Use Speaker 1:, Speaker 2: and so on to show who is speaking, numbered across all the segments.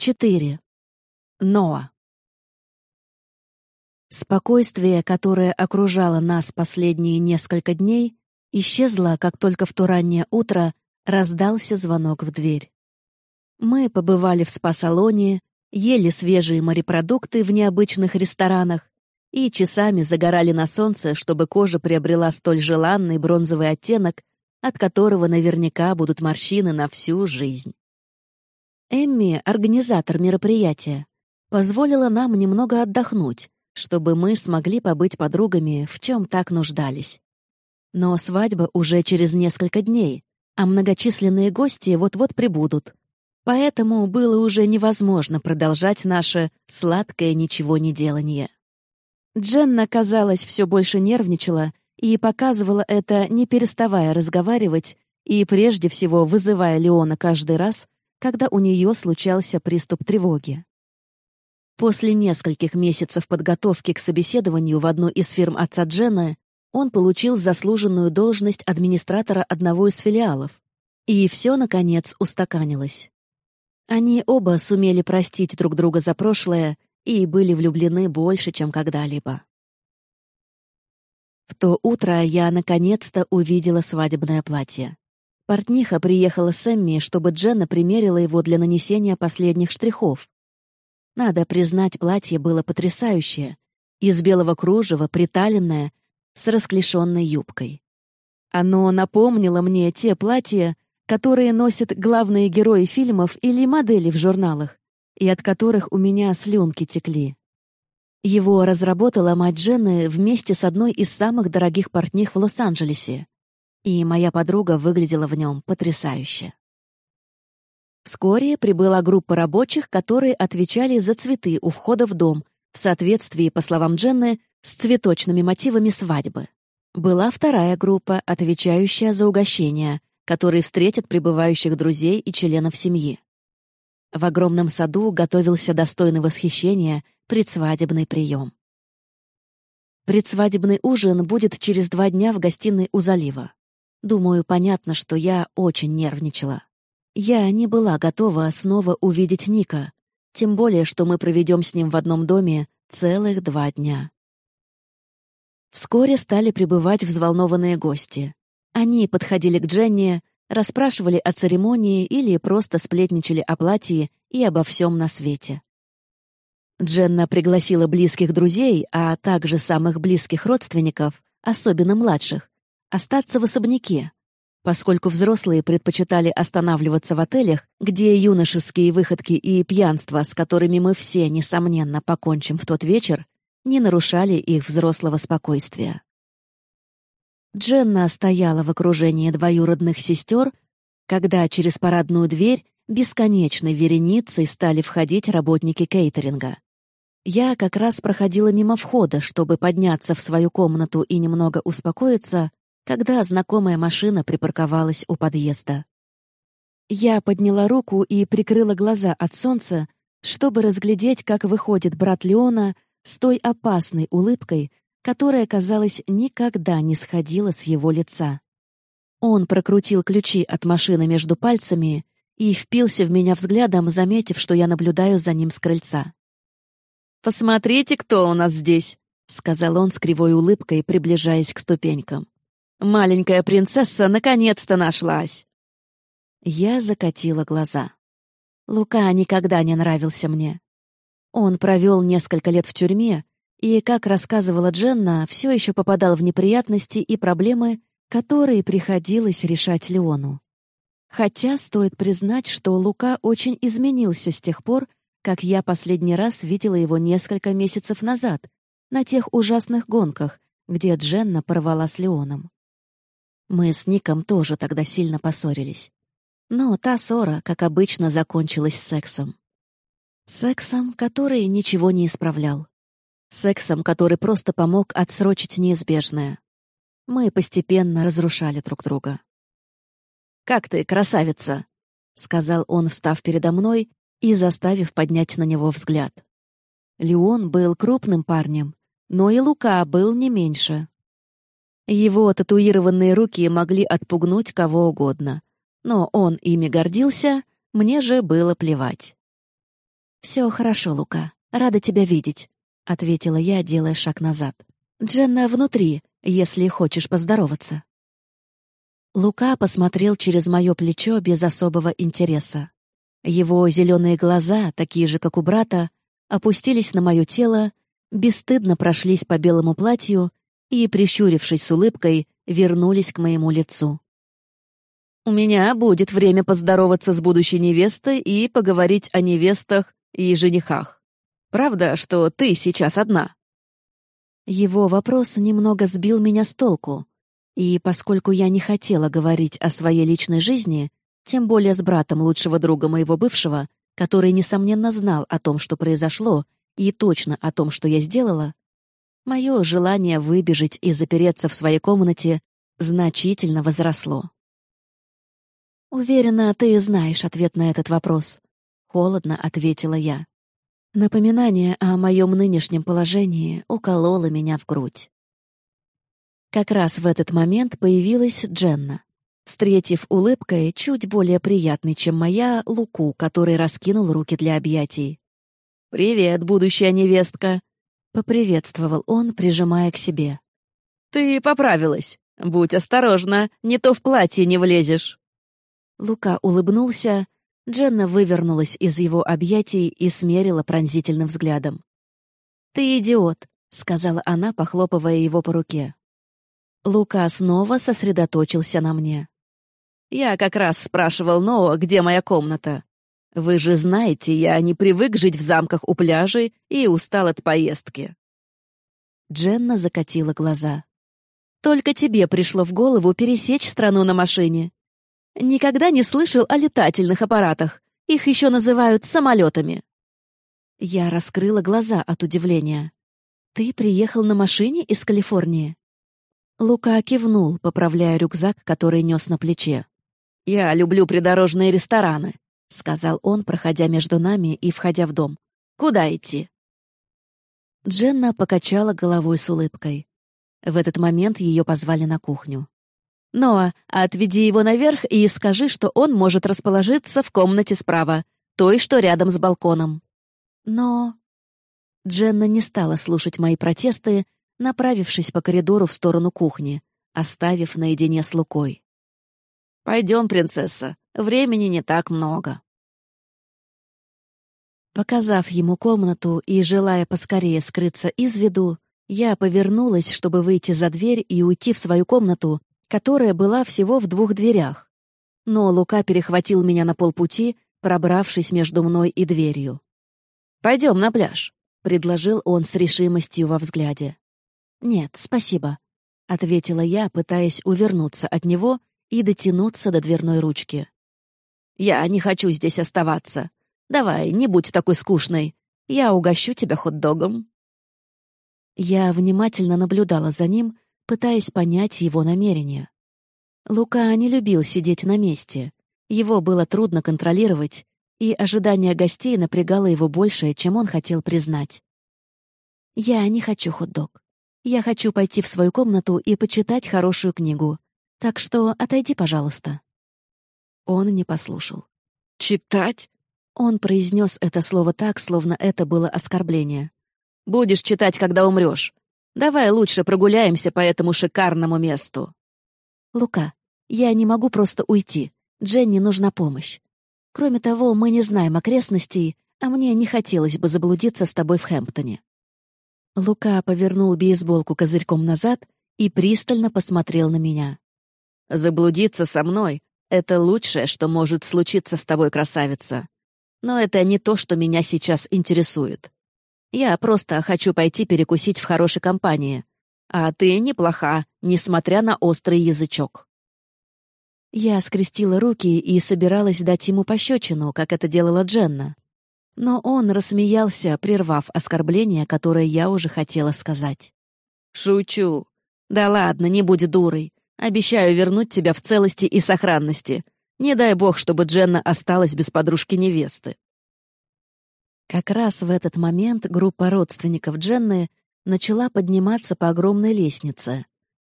Speaker 1: 4. Ноа. Спокойствие, которое окружало нас последние несколько дней, исчезло, как только в то раннее утро раздался звонок в дверь. Мы побывали в спа-салоне, ели свежие морепродукты в необычных ресторанах и часами загорали на солнце, чтобы кожа приобрела столь желанный бронзовый оттенок, от которого наверняка будут морщины на всю жизнь. Эмми, организатор мероприятия, позволила нам немного отдохнуть, чтобы мы смогли побыть подругами, в чем так нуждались. Но свадьба уже через несколько дней, а многочисленные гости вот-вот прибудут. Поэтому было уже невозможно продолжать наше сладкое ничего не делание. Дженна, казалось, все больше нервничала и показывала это, не переставая разговаривать и прежде всего вызывая Леона каждый раз, когда у нее случался приступ тревоги. После нескольких месяцев подготовки к собеседованию в одну из фирм отца Джена он получил заслуженную должность администратора одного из филиалов. И все, наконец, устаканилось. Они оба сумели простить друг друга за прошлое и были влюблены больше, чем когда-либо. В то утро я наконец-то увидела свадебное платье. Портниха приехала с Эмми, чтобы Дженна примерила его для нанесения последних штрихов. Надо признать, платье было потрясающее. Из белого кружева, приталенное, с расклешенной юбкой. Оно напомнило мне те платья, которые носят главные герои фильмов или модели в журналах, и от которых у меня слюнки текли. Его разработала мать Дженны вместе с одной из самых дорогих портних в Лос-Анджелесе и моя подруга выглядела в нем потрясающе. Вскоре прибыла группа рабочих, которые отвечали за цветы у входа в дом, в соответствии, по словам Дженны, с цветочными мотивами свадьбы. Была вторая группа, отвечающая за угощения, которые встретят прибывающих друзей и членов семьи. В огромном саду готовился достойный восхищения предсвадебный прием. Предсвадебный ужин будет через два дня в гостиной у залива. Думаю, понятно, что я очень нервничала. Я не была готова снова увидеть Ника, тем более, что мы проведем с ним в одном доме целых два дня. Вскоре стали прибывать взволнованные гости. Они подходили к Дженни, расспрашивали о церемонии или просто сплетничали о платье и обо всем на свете. Дженна пригласила близких друзей, а также самых близких родственников, особенно младших, остаться в особняке, поскольку взрослые предпочитали останавливаться в отелях, где юношеские выходки и пьянство, с которыми мы все, несомненно, покончим в тот вечер, не нарушали их взрослого спокойствия. Дженна стояла в окружении двоюродных сестер, когда через парадную дверь бесконечной вереницей стали входить работники кейтеринга. Я как раз проходила мимо входа, чтобы подняться в свою комнату и немного успокоиться, когда знакомая машина припарковалась у подъезда. Я подняла руку и прикрыла глаза от солнца, чтобы разглядеть, как выходит брат Леона с той опасной улыбкой, которая, казалось, никогда не сходила с его лица. Он прокрутил ключи от машины между пальцами и впился в меня взглядом, заметив, что я наблюдаю за ним с крыльца. «Посмотрите, кто у нас здесь!» — сказал он с кривой улыбкой, приближаясь к ступенькам. Маленькая принцесса наконец-то нашлась!» Я закатила глаза. Лука никогда не нравился мне. Он провел несколько лет в тюрьме и, как рассказывала Дженна, все еще попадал в неприятности и проблемы, которые приходилось решать Леону. Хотя стоит признать, что Лука очень изменился с тех пор, как я последний раз видела его несколько месяцев назад, на тех ужасных гонках, где Дженна порвала с Леоном. Мы с Ником тоже тогда сильно поссорились. Но та ссора, как обычно, закончилась сексом. Сексом, который ничего не исправлял. Сексом, который просто помог отсрочить неизбежное. Мы постепенно разрушали друг друга. «Как ты, красавица!» — сказал он, встав передо мной и заставив поднять на него взгляд. Леон был крупным парнем, но и Лука был не меньше. Его татуированные руки могли отпугнуть кого угодно. Но он ими гордился, мне же было плевать. «Все хорошо, Лука. Рада тебя видеть», — ответила я, делая шаг назад. «Дженна внутри, если хочешь поздороваться». Лука посмотрел через мое плечо без особого интереса. Его зеленые глаза, такие же, как у брата, опустились на мое тело, бесстыдно прошлись по белому платью и, прищурившись с улыбкой, вернулись к моему лицу. «У меня будет время поздороваться с будущей невестой и поговорить о невестах и женихах. Правда, что ты сейчас одна?» Его вопрос немного сбил меня с толку, и поскольку я не хотела говорить о своей личной жизни, тем более с братом лучшего друга моего бывшего, который, несомненно, знал о том, что произошло, и точно о том, что я сделала, мое желание выбежать и запереться в своей комнате значительно возросло. «Уверена, ты знаешь ответ на этот вопрос», — холодно ответила я. Напоминание о моем нынешнем положении укололо меня в грудь. Как раз в этот момент появилась Дженна, встретив улыбкой чуть более приятной, чем моя, Луку, который раскинул руки для объятий. «Привет, будущая невестка!» — поприветствовал он, прижимая к себе. «Ты поправилась. Будь осторожна, не то в платье не влезешь». Лука улыбнулся, Дженна вывернулась из его объятий и смерила пронзительным взглядом. «Ты идиот», — сказала она, похлопывая его по руке. Лука снова сосредоточился на мне. «Я как раз спрашивал Ноа, где моя комната. Вы же знаете, я не привык жить в замках у пляжей и устал от поездки». Дженна закатила глаза. «Только тебе пришло в голову пересечь страну на машине. Никогда не слышал о летательных аппаратах. Их еще называют самолетами». Я раскрыла глаза от удивления. «Ты приехал на машине из Калифорнии?» Лука кивнул, поправляя рюкзак, который нес на плече. «Я люблю придорожные рестораны. — сказал он, проходя между нами и входя в дом. «Куда идти?» Дженна покачала головой с улыбкой. В этот момент ее позвали на кухню. «Ноа, отведи его наверх и скажи, что он может расположиться в комнате справа, той, что рядом с балконом». «Но...» Дженна не стала слушать мои протесты, направившись по коридору в сторону кухни, оставив наедине с Лукой. «Пойдем, принцесса, времени не так много». Показав ему комнату и желая поскорее скрыться из виду, я повернулась, чтобы выйти за дверь и уйти в свою комнату, которая была всего в двух дверях. Но Лука перехватил меня на полпути, пробравшись между мной и дверью. «Пойдем на пляж», — предложил он с решимостью во взгляде. «Нет, спасибо», — ответила я, пытаясь увернуться от него и дотянуться до дверной ручки. «Я не хочу здесь оставаться. Давай, не будь такой скучной. Я угощу тебя хот-догом». Я внимательно наблюдала за ним, пытаясь понять его намерения. Лука не любил сидеть на месте. Его было трудно контролировать, и ожидание гостей напрягало его больше, чем он хотел признать. «Я не хочу хот-дог. Я хочу пойти в свою комнату и почитать хорошую книгу. Так что отойди, пожалуйста». Он не послушал. «Читать?» Он произнес это слово так, словно это было оскорбление. «Будешь читать, когда умрешь. Давай лучше прогуляемся по этому шикарному месту». «Лука, я не могу просто уйти. Дженни нужна помощь. Кроме того, мы не знаем окрестностей, а мне не хотелось бы заблудиться с тобой в Хэмптоне». Лука повернул бейсболку козырьком назад и пристально посмотрел на меня. Заблудиться со мной — это лучшее, что может случиться с тобой, красавица. Но это не то, что меня сейчас интересует. Я просто хочу пойти перекусить в хорошей компании. А ты неплоха, несмотря на острый язычок. Я скрестила руки и собиралась дать ему пощечину, как это делала Дженна. Но он рассмеялся, прервав оскорбление, которое я уже хотела сказать. «Шучу. Да ладно, не будь дурой. Обещаю вернуть тебя в целости и сохранности. Не дай бог, чтобы Дженна осталась без подружки-невесты». Как раз в этот момент группа родственников Дженны начала подниматься по огромной лестнице,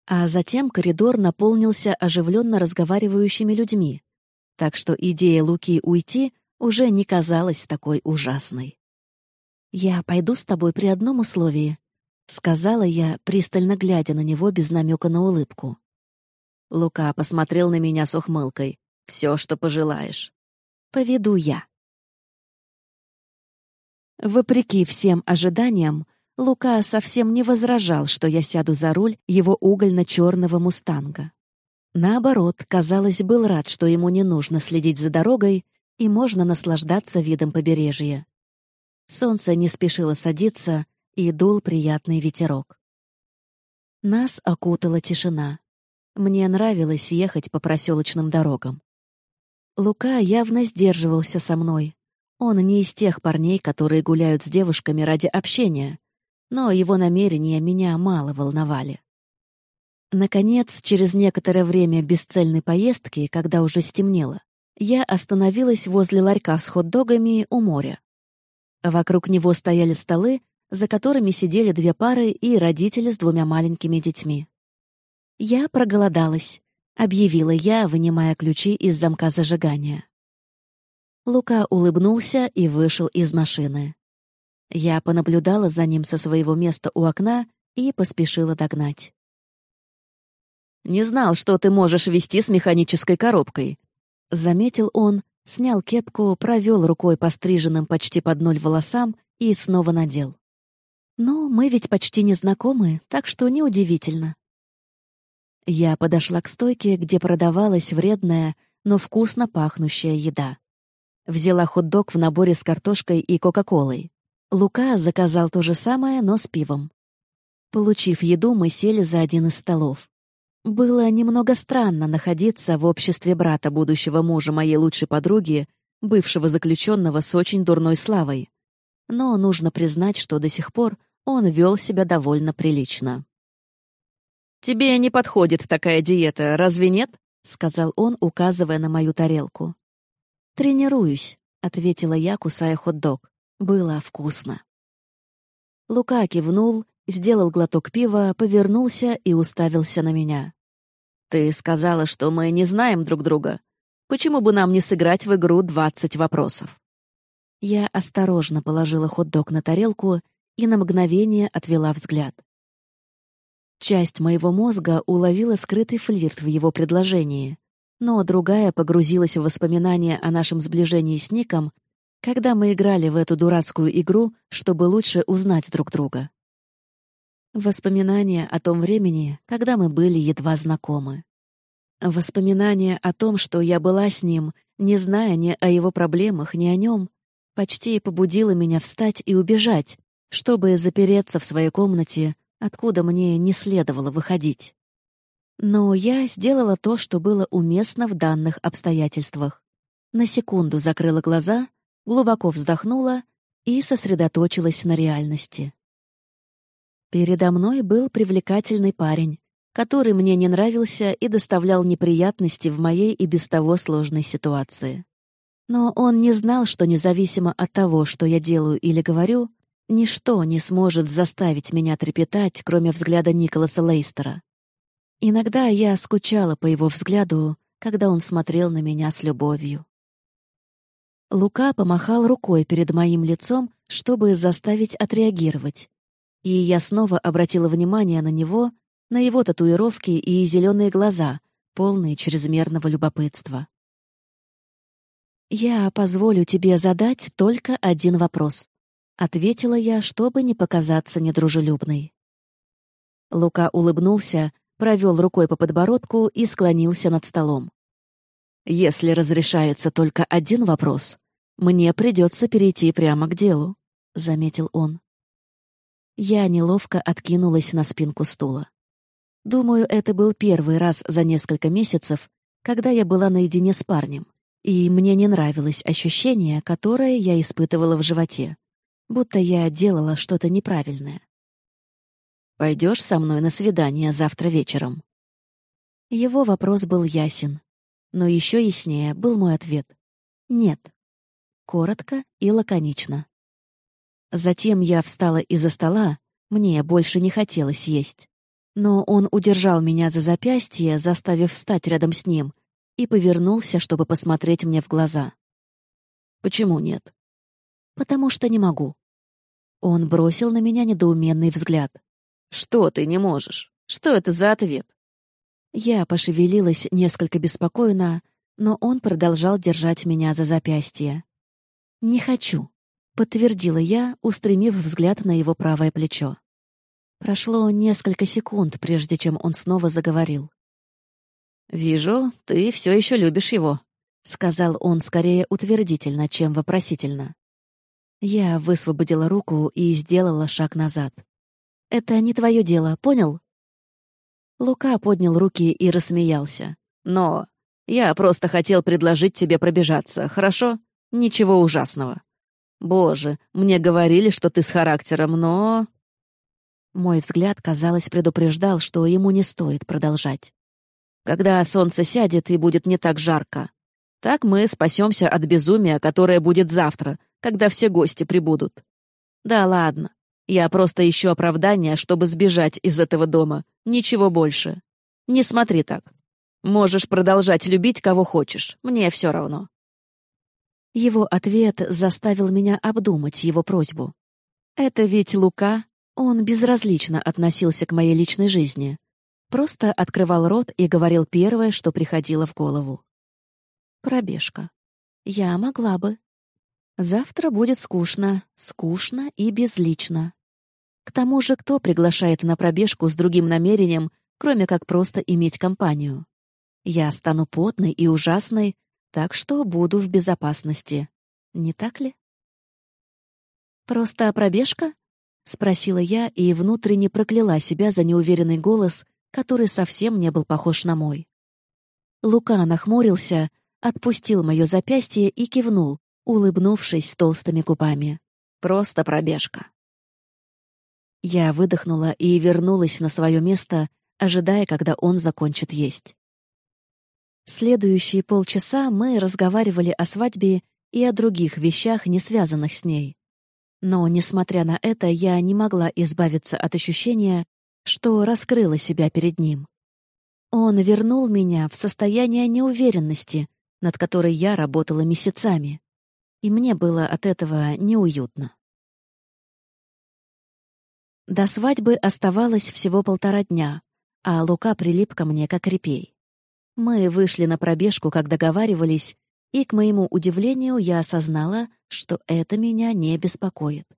Speaker 1: а затем коридор наполнился оживленно разговаривающими людьми, так что идея Луки уйти уже не казалась такой ужасной. «Я пойду с тобой при одном условии», — сказала я, пристально глядя на него без намека на улыбку.
Speaker 2: Лука посмотрел на меня с ухмылкой. «Все, что пожелаешь».
Speaker 1: «Поведу я». Вопреки всем ожиданиям, Лука совсем не возражал, что я сяду за руль его угольно-черного «Мустанга». Наоборот, казалось, был рад, что ему не нужно следить за дорогой и можно наслаждаться видом побережья. Солнце не спешило садиться, и дул приятный ветерок. Нас окутала тишина. Мне нравилось ехать по проселочным дорогам. Лука явно сдерживался со мной. Он не из тех парней, которые гуляют с девушками ради общения, но его намерения меня мало волновали. Наконец, через некоторое время бесцельной поездки, когда уже стемнело, я остановилась возле ларька с хот-догами у моря. Вокруг него стояли столы, за которыми сидели две пары и родители с двумя маленькими детьми. «Я проголодалась», — объявила я, вынимая ключи из замка зажигания. Лука улыбнулся и вышел из машины. Я понаблюдала за ним со своего места у окна и поспешила догнать.
Speaker 2: «Не знал, что ты можешь вести с механической коробкой», — заметил он, снял кепку, провел рукой по стриженным почти под ноль волосам и снова надел.
Speaker 1: «Ну, мы ведь почти не знакомы, так что неудивительно». Я подошла к стойке, где продавалась вредная, но вкусно пахнущая еда. Взяла хот-дог в наборе с картошкой и кока-колой. Лука заказал то же самое, но с пивом. Получив еду, мы сели за один из столов. Было немного странно находиться в обществе брата будущего мужа моей лучшей подруги, бывшего заключенного с очень дурной славой. Но нужно признать, что до сих пор он вел себя довольно прилично.
Speaker 2: «Тебе не подходит такая диета, разве нет?» — сказал он, указывая на мою тарелку.
Speaker 1: «Тренируюсь», — ответила я, кусая хот-дог. Было вкусно. Лука кивнул, сделал глоток пива, повернулся и уставился на меня.
Speaker 2: «Ты сказала, что мы не знаем друг друга. Почему бы нам не сыграть в игру «20 вопросов»?»
Speaker 1: Я осторожно положила хот-дог на тарелку и на мгновение отвела взгляд. Часть моего мозга уловила скрытый флирт в его предложении, но другая погрузилась в воспоминания о нашем сближении с Ником, когда мы играли в эту дурацкую игру, чтобы лучше узнать друг друга. Воспоминания о том времени, когда мы были едва знакомы. Воспоминания о том, что я была с ним, не зная ни о его проблемах, ни о нем, почти побудило меня встать и убежать, чтобы запереться в своей комнате, откуда мне не следовало выходить. Но я сделала то, что было уместно в данных обстоятельствах. На секунду закрыла глаза, глубоко вздохнула и сосредоточилась на реальности. Передо мной был привлекательный парень, который мне не нравился и доставлял неприятности в моей и без того сложной ситуации. Но он не знал, что независимо от того, что я делаю или говорю, ничто не сможет заставить меня трепетать, кроме взгляда Николаса Лейстера. Иногда я скучала по его взгляду, когда он смотрел на меня с любовью. Лука помахал рукой перед моим лицом, чтобы заставить отреагировать, и я снова обратила внимание на него, на его татуировки и зеленые глаза, полные чрезмерного любопытства. «Я позволю тебе задать только один вопрос», — ответила я, чтобы не показаться недружелюбной. Лука улыбнулся, провел рукой по подбородку и склонился над столом. «Если разрешается только один вопрос, мне придется перейти прямо к делу», — заметил он. Я неловко откинулась на спинку стула. Думаю, это был первый раз за несколько месяцев, когда я была наедине с парнем, и мне не нравилось ощущение, которое я испытывала в животе, будто я делала что-то неправильное. «Пойдешь со мной на свидание завтра вечером?» Его вопрос был ясен, но еще яснее был мой ответ. «Нет». Коротко и лаконично. Затем я встала из-за стола, мне больше не хотелось есть. Но он удержал меня за запястье, заставив встать рядом с ним, и повернулся, чтобы посмотреть мне в глаза. «Почему нет?» «Потому что не могу». Он бросил на меня недоуменный взгляд.
Speaker 2: «Что ты не можешь? Что это за ответ?»
Speaker 1: Я пошевелилась несколько беспокойно, но он продолжал держать меня за запястье. «Не хочу», — подтвердила я, устремив взгляд на его правое плечо. Прошло несколько секунд, прежде чем он снова заговорил.
Speaker 2: «Вижу, ты все еще любишь его», — сказал он скорее утвердительно, чем вопросительно.
Speaker 1: Я высвободила руку и сделала шаг назад. «Это не твое дело, понял?»
Speaker 2: Лука поднял руки и рассмеялся. «Но я просто хотел предложить тебе пробежаться, хорошо? Ничего ужасного. Боже, мне говорили, что ты с характером, но...»
Speaker 1: Мой взгляд, казалось, предупреждал, что ему не стоит продолжать.
Speaker 2: «Когда солнце сядет и будет не так жарко, так мы спасемся от безумия, которое будет завтра, когда все гости прибудут. Да ладно, я просто ищу оправдание, чтобы сбежать из этого дома. Ничего больше. Не смотри так. Можешь продолжать любить, кого хочешь. Мне все равно».
Speaker 1: Его ответ заставил меня обдумать его просьбу. Это ведь Лука, он безразлично относился к моей личной жизни. Просто открывал рот и говорил первое, что приходило в голову. Пробежка. Я могла бы. Завтра будет скучно, скучно и безлично. К тому же, кто приглашает на пробежку с другим намерением, кроме как просто иметь компанию? Я стану потной и ужасной, так что буду в безопасности. Не так ли? Просто пробежка? — спросила я и внутренне прокляла себя за неуверенный голос, который совсем не был похож на мой. Лука нахмурился, отпустил мое запястье и кивнул, улыбнувшись толстыми губами.
Speaker 2: «Просто пробежка».
Speaker 1: Я выдохнула и вернулась на свое место, ожидая, когда он закончит есть. Следующие полчаса мы разговаривали о свадьбе и о других вещах, не связанных с ней. Но, несмотря на это, я не могла избавиться от ощущения, что раскрыла себя перед ним. Он вернул меня в состояние неуверенности, над которой я работала месяцами, и мне было от этого неуютно. До свадьбы оставалось всего полтора дня, а Лука прилип ко мне как репей. Мы вышли на пробежку, как договаривались, и, к моему удивлению, я осознала, что это меня не беспокоит.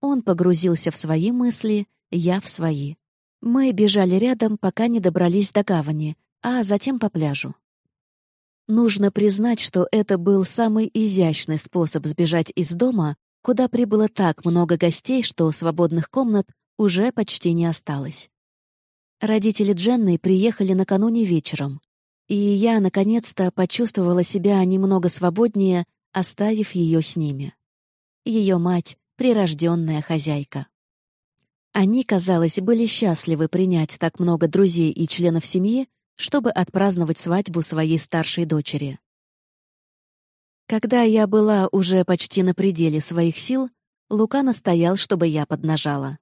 Speaker 1: Он погрузился в свои мысли, я в свои. Мы бежали рядом, пока не добрались до гавани, а затем по пляжу. Нужно признать, что это был самый изящный способ сбежать из дома, куда прибыло так много гостей, что свободных комнат уже почти не осталось. Родители Дженны приехали накануне вечером, и я, наконец-то, почувствовала себя немного свободнее, оставив ее с ними. Ее мать — прирожденная хозяйка. Они, казалось, были счастливы принять так много друзей и членов семьи, чтобы отпраздновать свадьбу своей старшей дочери. Когда я была уже почти на пределе своих сил, Лука настоял, чтобы я поднажала.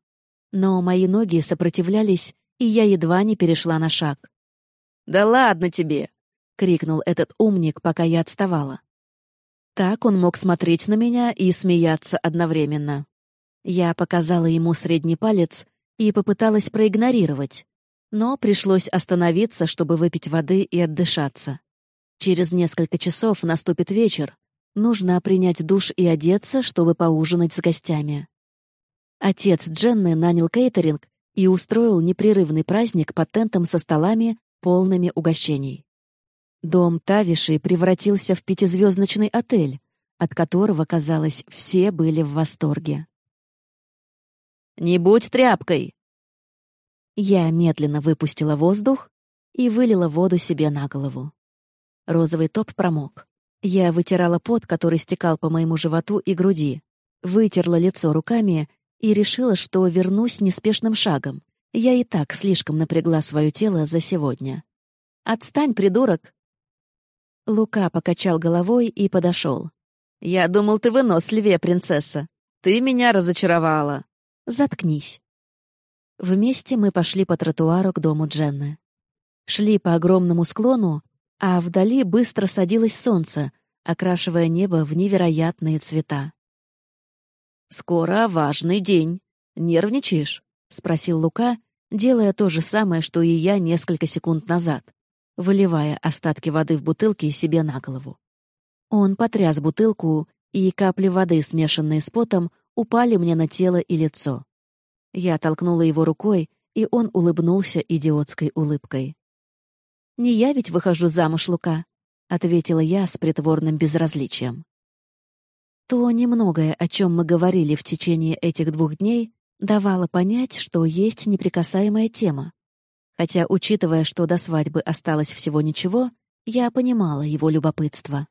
Speaker 1: Но мои ноги сопротивлялись, и я едва не перешла на шаг.
Speaker 2: «Да ладно тебе!» — крикнул этот умник, пока я отставала. Так он мог смотреть на меня и смеяться одновременно. Я показала ему средний палец и попыталась проигнорировать, но пришлось остановиться, чтобы выпить воды и отдышаться. Через несколько часов наступит вечер. Нужно принять душ и одеться, чтобы поужинать с гостями. Отец Дженны нанял кейтеринг и устроил непрерывный праздник под тентом со столами, полными угощений. Дом Тавиши превратился в пятизвездочный отель, от которого, казалось, все были в восторге. «Не будь тряпкой!» Я медленно выпустила воздух и вылила воду себе на голову. Розовый топ промок. Я вытирала пот, который стекал по моему животу и груди, вытерла лицо руками и решила, что вернусь неспешным шагом, я и так слишком напрягла свое тело за сегодня. «Отстань, придурок!» Лука покачал головой и подошел. «Я думал, ты выносливее, принцесса. Ты меня разочаровала». «Заткнись». Вместе мы пошли по тротуару к дому Дженны. Шли по огромному склону, а вдали быстро садилось солнце, окрашивая небо в невероятные цвета.
Speaker 1: «Скоро важный день. Нервничаешь?» — спросил Лука, делая то же самое, что и я несколько секунд назад, выливая остатки воды в бутылке себе на голову. Он потряс бутылку, и капли воды, смешанные с потом, упали мне на тело и лицо. Я толкнула его рукой, и он улыбнулся идиотской улыбкой. «Не я ведь выхожу замуж, Лука», — ответила я с притворным безразличием. То немногое, о чем мы говорили в течение этих двух дней, давало понять, что есть неприкасаемая тема. Хотя, учитывая, что до свадьбы осталось всего ничего, я понимала его любопытство.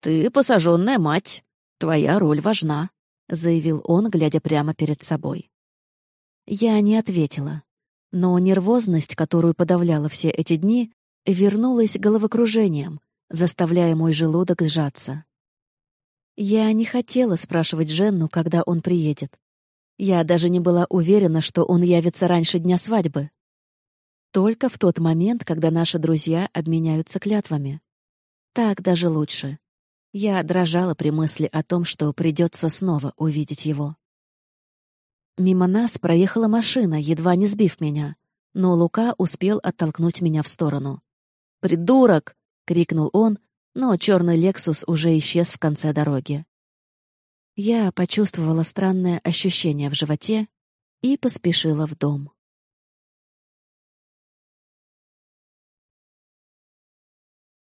Speaker 1: «Ты посаженная мать. Твоя роль важна», — заявил он, глядя прямо перед собой. Я не ответила. Но нервозность, которую подавляла все эти дни, вернулась головокружением, заставляя мой желудок сжаться. Я не хотела спрашивать Женну, когда он приедет. Я даже не была уверена, что он явится раньше дня свадьбы. Только в тот момент, когда наши друзья обменяются клятвами. Так даже лучше. Я дрожала при мысли о том, что придется снова увидеть его. Мимо нас проехала машина, едва не сбив меня, но Лука успел оттолкнуть меня в сторону. «Придурок!» — крикнул он, но черный «Лексус» уже исчез в конце дороги. Я почувствовала странное ощущение в животе и поспешила в дом.